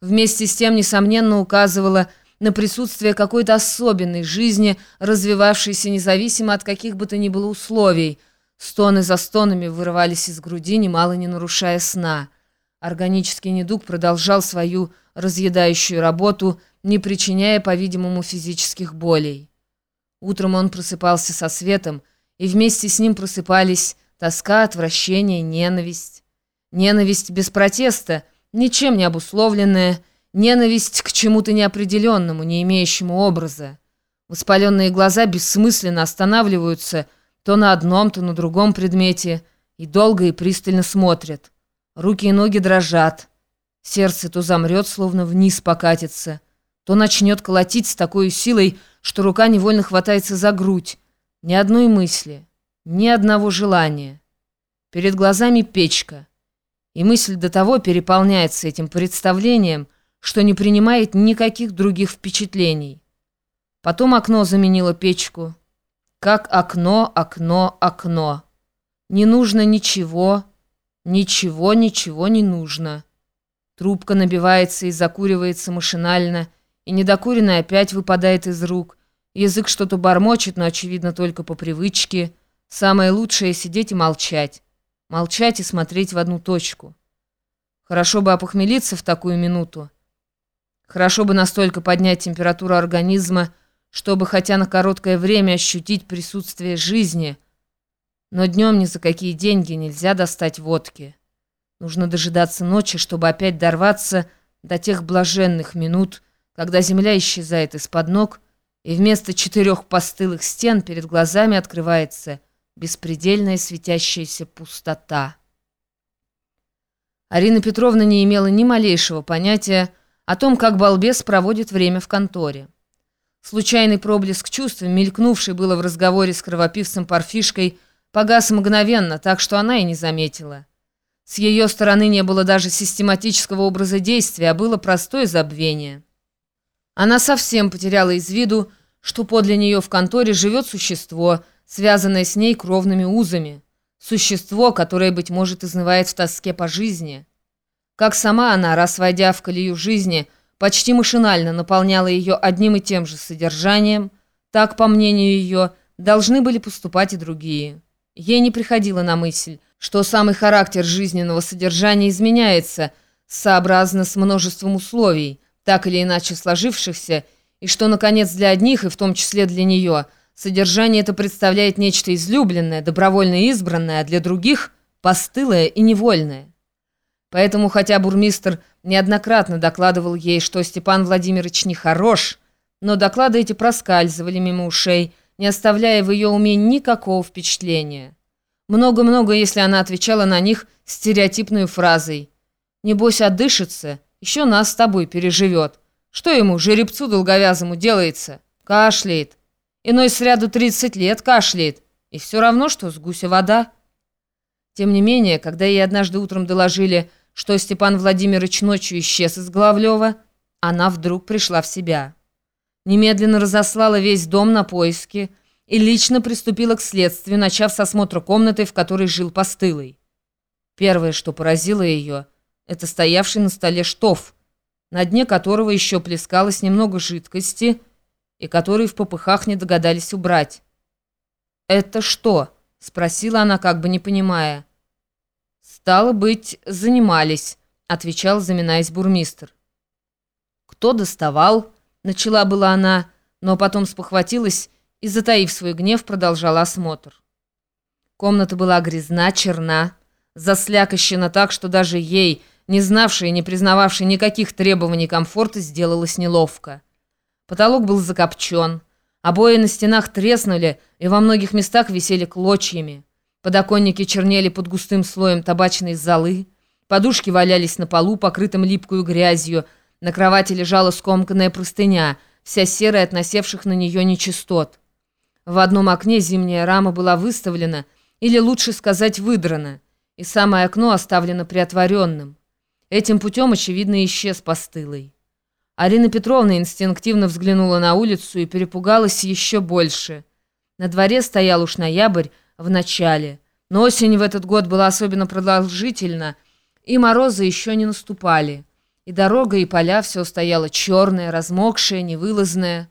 вместе с тем, несомненно, указывало на присутствие какой-то особенной жизни, развивавшейся независимо от каких бы то ни было условий. Стоны за стонами вырывались из груди, немало не нарушая сна. Органический недуг продолжал свою разъедающую работу, не причиняя, по-видимому, физических болей. Утром он просыпался со светом, и вместе с ним просыпались тоска, отвращение, ненависть. Ненависть без протеста, ничем не обусловленная, ненависть к чему-то неопределенному, не имеющему образа. Воспаленные глаза бессмысленно останавливаются то на одном, то на другом предмете и долго и пристально смотрят. Руки и ноги дрожат. Сердце то замрет, словно вниз покатится, то начнет колотить с такой силой, что рука невольно хватается за грудь. Ни одной мысли, ни одного желания. Перед глазами печка. И мысль до того переполняется этим представлением, что не принимает никаких других впечатлений. Потом окно заменило печку. Как окно, окно, окно. Не нужно ничего, ничего, ничего не нужно. Трубка набивается и закуривается машинально, и недокуренная опять выпадает из рук. Язык что-то бормочет, но, очевидно, только по привычке. Самое лучшее — сидеть и молчать. Молчать и смотреть в одну точку. Хорошо бы опохмелиться в такую минуту. Хорошо бы настолько поднять температуру организма, чтобы хотя на короткое время ощутить присутствие жизни. Но днем ни за какие деньги нельзя достать водки. Нужно дожидаться ночи, чтобы опять дорваться до тех блаженных минут, когда земля исчезает из-под ног, и вместо четырех постылых стен перед глазами открывается беспредельная светящаяся пустота. Арина Петровна не имела ни малейшего понятия о том, как балбес проводит время в конторе. Случайный проблеск чувств, мелькнувший было в разговоре с кровопивцем Парфишкой, погас мгновенно, так что она и не заметила. С ее стороны не было даже систематического образа действия, а было простое забвение. Она совсем потеряла из виду, что подле нее в конторе живет существо, связанное с ней кровными узами. Существо, которое, быть может, изнывает в тоске по жизни. Как сама она, раз войдя в колею жизни, почти машинально наполняла ее одним и тем же содержанием, так, по мнению ее, должны были поступать и другие. Ей не приходило на мысль, что самый характер жизненного содержания изменяется сообразно с множеством условий, так или иначе сложившихся, и что, наконец, для одних, и в том числе для нее, содержание это представляет нечто излюбленное, добровольно избранное, а для других – постылое и невольное. Поэтому, хотя бурмистр неоднократно докладывал ей, что Степан Владимирович нехорош, но доклады эти проскальзывали мимо ушей, не оставляя в ее уме никакого впечатления. Много-много, если она отвечала на них стереотипной фразой. «Небось, отдышится, еще нас с тобой переживет. Что ему, жеребцу долговязому, делается? Кашляет. Иной сряду 30 лет кашляет. И все равно, что с гуся вода». Тем не менее, когда ей однажды утром доложили, что Степан Владимирович ночью исчез из Главлева, она вдруг пришла в себя. Немедленно разослала весь дом на поиски, и лично приступила к следствию, начав с осмотра комнаты, в которой жил постылый. Первое, что поразило ее, это стоявший на столе штоф, на дне которого еще плескалось немного жидкости, и который в попыхах не догадались убрать. «Это что?» — спросила она, как бы не понимая. «Стало быть, занимались», — отвечал, заминаясь бурмистр. «Кто доставал?» — начала была она, но потом спохватилась и, затаив свой гнев, продолжала осмотр. Комната была грязна, черна, заслякощена так, что даже ей, не знавшей и не признававшей никаких требований комфорта, сделалось неловко. Потолок был закопчен, обои на стенах треснули и во многих местах висели клочьями. Подоконники чернели под густым слоем табачной золы, подушки валялись на полу, покрытым липкую грязью, на кровати лежала скомканная простыня, вся серая от насевших на нее нечистот. В одном окне зимняя рама была выставлена, или лучше сказать, выдрана, и самое окно оставлено приотворенным. Этим путем, очевидно, исчез постылый. Арина Петровна инстинктивно взглянула на улицу и перепугалась еще больше. На дворе стоял уж ноябрь в начале, но осень в этот год была особенно продолжительна, и морозы еще не наступали. И дорога, и поля все стояло черное, размокшее, невылазное.